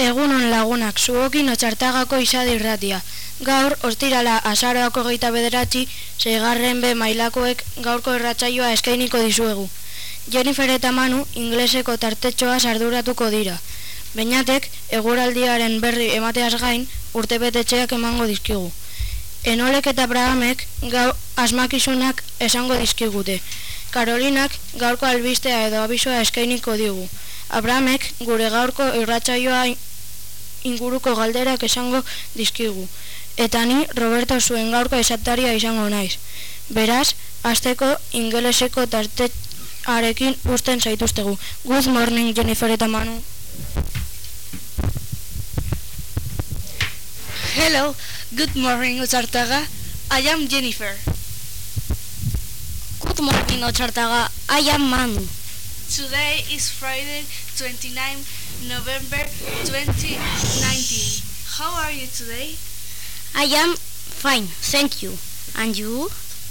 Egunon lagunak, zuokin otxartagako izadi irratia. Gaur, ostirala, azaroako geita bederatzi, zeigarren be mailakoek gaurko erratzaioa eskainiko dizuegu. Jennifer eta Manu, ingleseko tartetxoa sarduratuko dira. Beñatek, eguraldiaren berri emateaz gain, urte betetxeak emango dizkigu. Enolek eta Brahamek gau asmakizunak esango dizkigute. Karolinak gaurko albistea edo abisoa eskainiko digu. Abrahamek gure gaurko irratsaioa inguruko galderak esango dizkigu. Eta ni Roberto zuen gaurko esataria izango naiz. Beraz, azteko ingeleseko tartearekin usten zaituztegu. Good morning, Jennifer eta Manu. Hello, good morning, Ochartaga. I am Jennifer. Good morning, Ochartaga. I am Manu. Today is Friday, 29 November 2019. How are you today? I am fine, thank you. And you?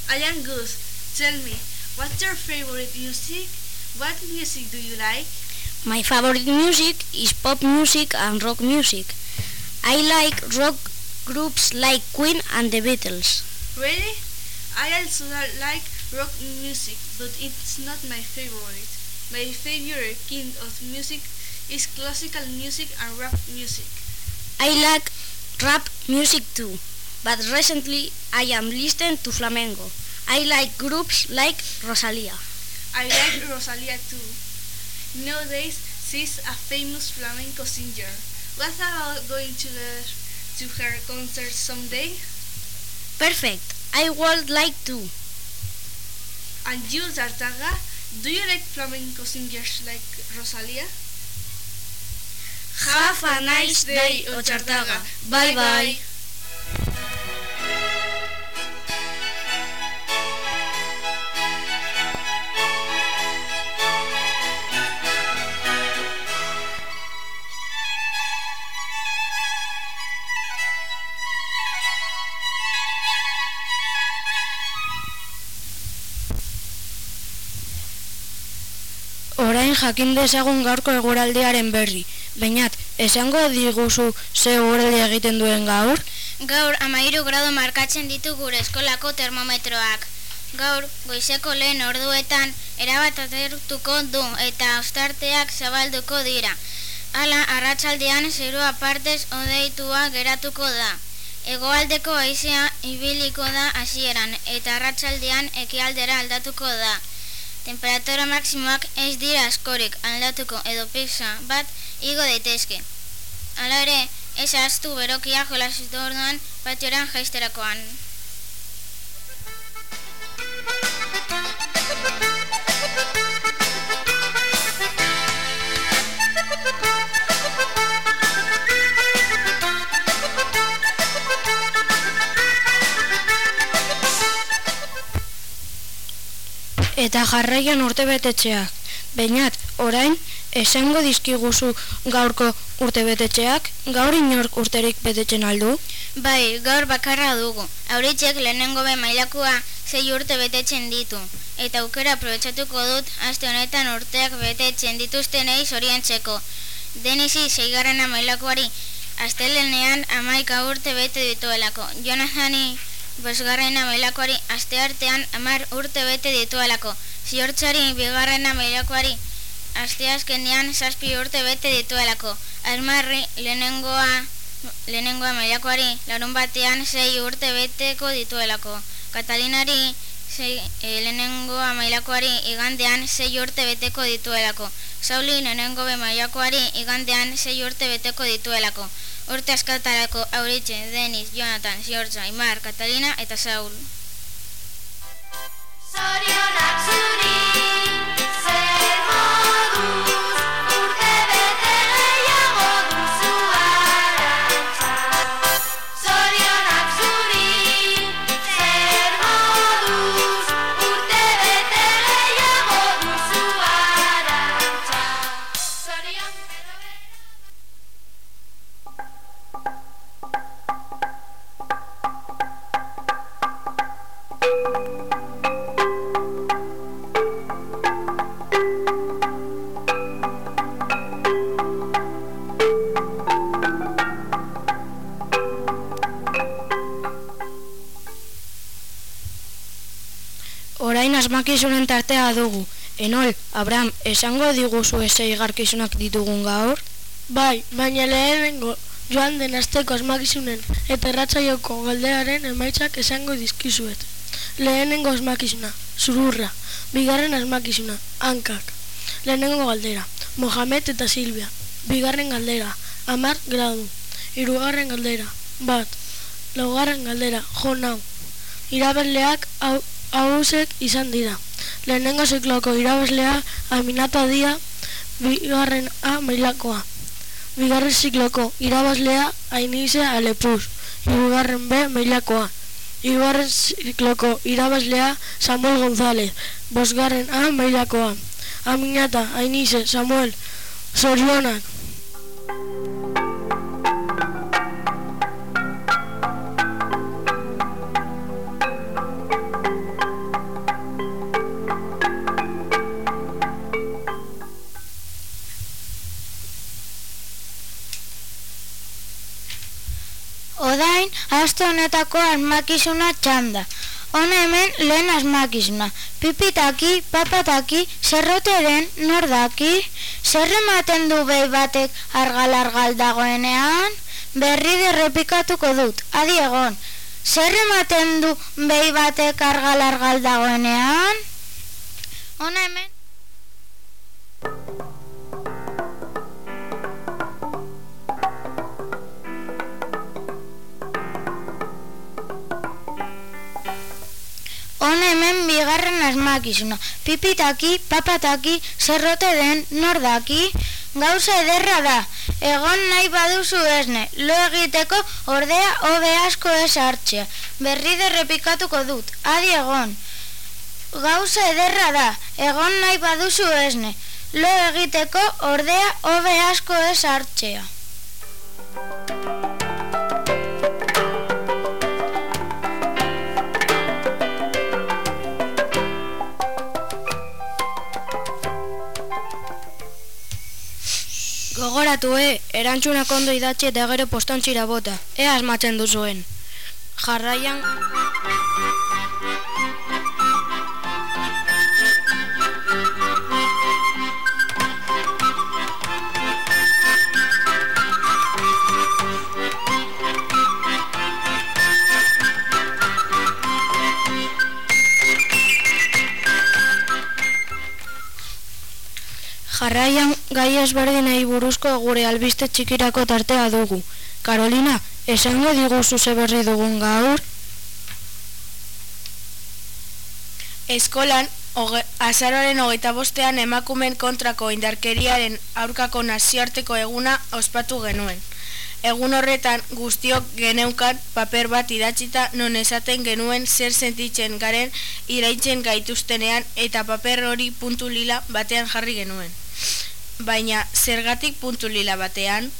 I am good. Tell me, what's your favorite music? What music do you like? My favorite music is pop music and rock music. I like rock groups like Queen and the Beatles. Really? I also like rock music, but it's not my favorite. My favorite kind of music is classical music and rap music. I like rap music too, but recently I am listening to flamenco. I like groups like Rosalia. I like Rosalia too. Nowadays, she's a famous flamenco singer. What about going to the, to her concert someday? Perfect. I would like to. And you, Zartaga, do you like flamenco singers like Rosalia? Have a nice day, Ochartaga. Bye bye. Orain jakin dezagun gaurko eguraldiaren berri. Bainat, esango diguzu ze eguraldi egiten duen gaur? Gaur amairu grado markatzen ditu gure eskolako termometroak. Gaur, goizeko lehen orduetan, erabat atertuko du eta ostarteak zabalduko dira. Hala, arratsaldean zerua partez odeitua geratuko da. Hegoaldeko haizea ibiliko da hasieran eta arratsaldean ekialdera aldatuko da. Temperatura maksimoak ez dira askorik aldatuko edo pizza bat igo daitezke. Hala ere, ez ahaztu berokia jolasitu orduan patioran jaisterakoan. Eta jarraian urte betetxeak. Bainat, orain, esango dizkiguzu gaurko urte betetxeak, gaur inork urterik betetzen aldu? Bai, gaur bakarra dugu. Auritzek lehenengo be mailakoa zei urte betetzen ditu. Eta aukera aprobetsatuko dut aste honetan urteak betetzen dituztenei zoriontzeko. Denisi zeigarrena mailakoari astelenean amaika urte bete dituelako. Jonathani bosgarrena mailakoari aste artean amar urte bete dituelako. Ziortzari bigarrena mailakoari aste azkenean zazpi urte bete dituelako. Armarri lehenengoa lehenengoa mailakoari larun batean sei urte beteko dituelako. Katalinari sei, e, lehenengoa mailakoari igandean sei urte beteko dituelako. Sauli lehenengo be mailakoari igandean sei urte beteko dituelako. Urte askatarako Auritxe, Denis, Jonathan, Ziortza, Imar, Katalina eta Saul. Zorionak zuri, asmakizunen tartea dugu. Enol, Abraham, esango diguzu esei garkizunak ditugun gaur? Bai, baina lehenengo joan den asteko asmakizunen eta erratzaioko galderaren emaitzak esango dizkizuet. Lehenengo asmakizuna, zururra. Bigarren asmakizuna, hankak. Lehenengo galdera, Mohamed eta Silvia. Bigarren galdera, Amar gradu. Hirugarren galdera, bat. Laugarren galdera, jo nau. Irabazleak hau- hauzek izan dira. Lehenengo zikloko irabazlea Aminata Dia, bigarren A mailakoa. Bigarren zikloko irabazlea Ainize Alepuz, hirugarren B mailakoa. Hirugarren zikloko irabazlea Samuel González, bosgarren A mailakoa. Aminata, Ainize, Samuel, Zorionak. Aste honetako asmakizuna txanda. Hona hemen lehen asmakizuna. Pipitaki, papataki, zerroteren nordaki, zer ematen du behi batek argal-argal dagoenean, berri derrepikatuko dut, adi egon. Zer ematen du behi batek argal-argal dagoenean? Hona hemen... bigarren asmakizuna. Pipitaki, papataki, zerrote den, nordaki, gauza ederra da. Egon nahi baduzu esne, lo egiteko ordea hobe asko ez hartzea. Berri derrepikatuko dut, adi egon. Gauza ederra da, egon nahi baduzu esne, lo egiteko ordea hobe asko ez hartzea. Gogoratu, e, erantzunak ondo idatzi eta gero postontzira bota. Ea asmatzen duzuen. Jarraian... Jarraian gai ezberdinei buruzko gure albiste txikirako tartea dugu. Carolina, esango diguzu ze berri dugun gaur? Eskolan, hoge, azaroaren hogeita bostean emakumen kontrako indarkeriaren aurkako nazioarteko eguna ospatu genuen. Egun horretan guztiok geneukan paper bat idatzita non esaten genuen zer sentitzen garen iraitzen gaituztenean eta paper hori puntu lila batean jarri genuen. Baina zergatik puntu lila batean?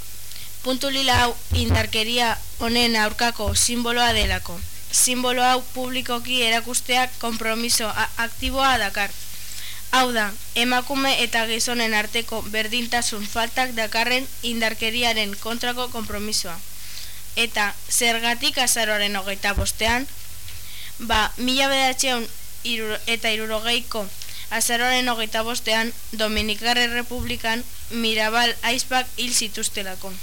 Puntu lila hau indarkeria honen aurkako simboloa delako. Simbolo hau publikoki erakusteak konpromiso aktiboa dakar. Hau da, emakume eta gizonen arteko berdintasun faltak dakarren indarkeriaren kontrako konpromisoa. Eta zergatik azaroaren hogeita bostean, ba, mila bedatzeun eta irurogeiko azaroaren hogeita bostean Dominikarre Republikan Mirabal aizpak hil zituztelako.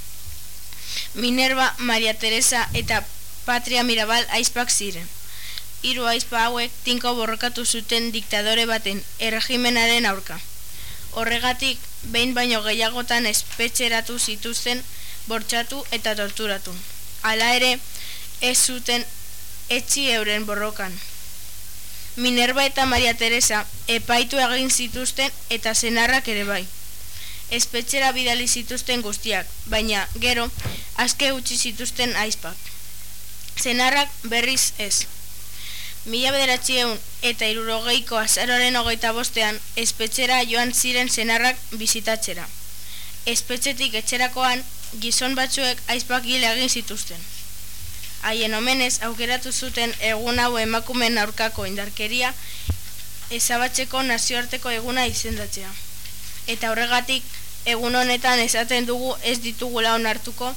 Minerva, Maria Teresa eta Patria Mirabal aizpak ziren. Hiru aizpa hauek tinko borrokatu zuten diktadore baten erregimenaren aurka. Horregatik, behin baino gehiagotan espetxeratu zituzten bortxatu eta torturatu. Hala ere, ez zuten etxi euren borrokan. Minerva eta Maria Teresa epaitu egin zituzten eta senarrak ere bai. Espetxera bidali zituzten guztiak, baina gero azke utzi zituzten aizpak. Senarrak berriz ez. Mila bederatxieun eta irurogeiko azaroren hogeita bostean espetxera joan ziren senarrak bizitatzera. Espetxetik etxerakoan gizon batzuek aizpak hil egin zituzten. Haien omenez aukeratu zuten egun hau emakumen aurkako indarkeria ezabatzeko nazioarteko eguna izendatzea. Eta horregatik egun honetan esaten dugu ez ditugula onartuko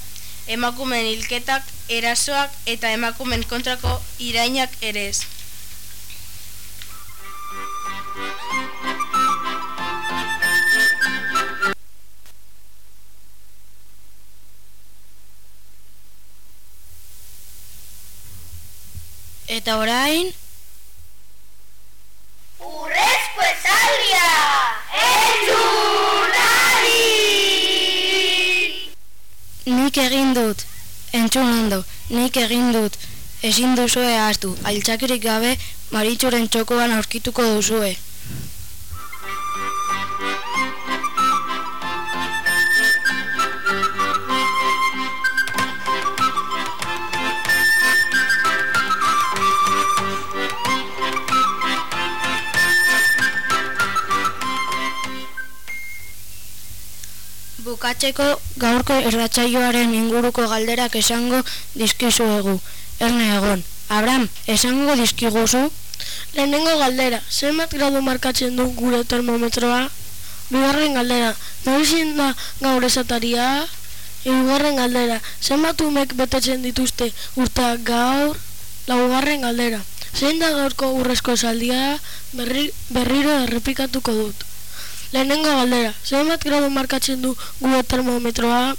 emakumen hilketak, erasoak eta emakumen kontrako irainak ere ez. Eta orain, Urrezko esaldia! Entzunari! nik egin dut, entzun ondo, nik egin dut, ezin duzue ahaztu, altzakirik gabe maritxuren txokoan aurkituko duzue. Bukatzeko gaurko erratsaioaren inguruko galderak esango dizkizuegu. Erne egon. Abram, esango dizkiguzu? Lehenengo galdera, zenbat gradu markatzen du gure termometroa? Bigarren galdera, noizin da gaur esataria? Hirugarren galdera, zenbat umek betetzen dituzte urteak gaur? Laugarren galdera, zein da gaurko urrezko esaldia? Berri, berriro errepikatuko dut. Lehenengo galdera, zenbat gradu markatzen du gure termometroa?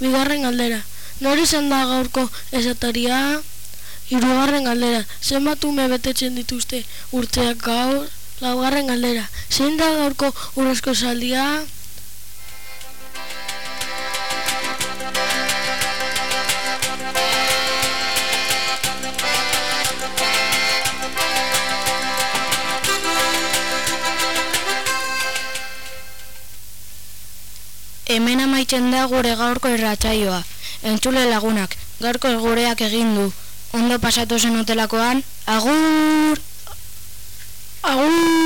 Bigarren galdera, nori izan da gaurko esataria? Hirugarren galdera, zenbat ume betetzen dituzte urteak gaur? Laugarren galdera, zein da gaurko urrezko esaldia? Hemen amaitzen da gure gaurko irratsaioa. Entzule lagunak, gaurko gureak egin du. Ondo pasatu zen hotelakoan, agur! Agur!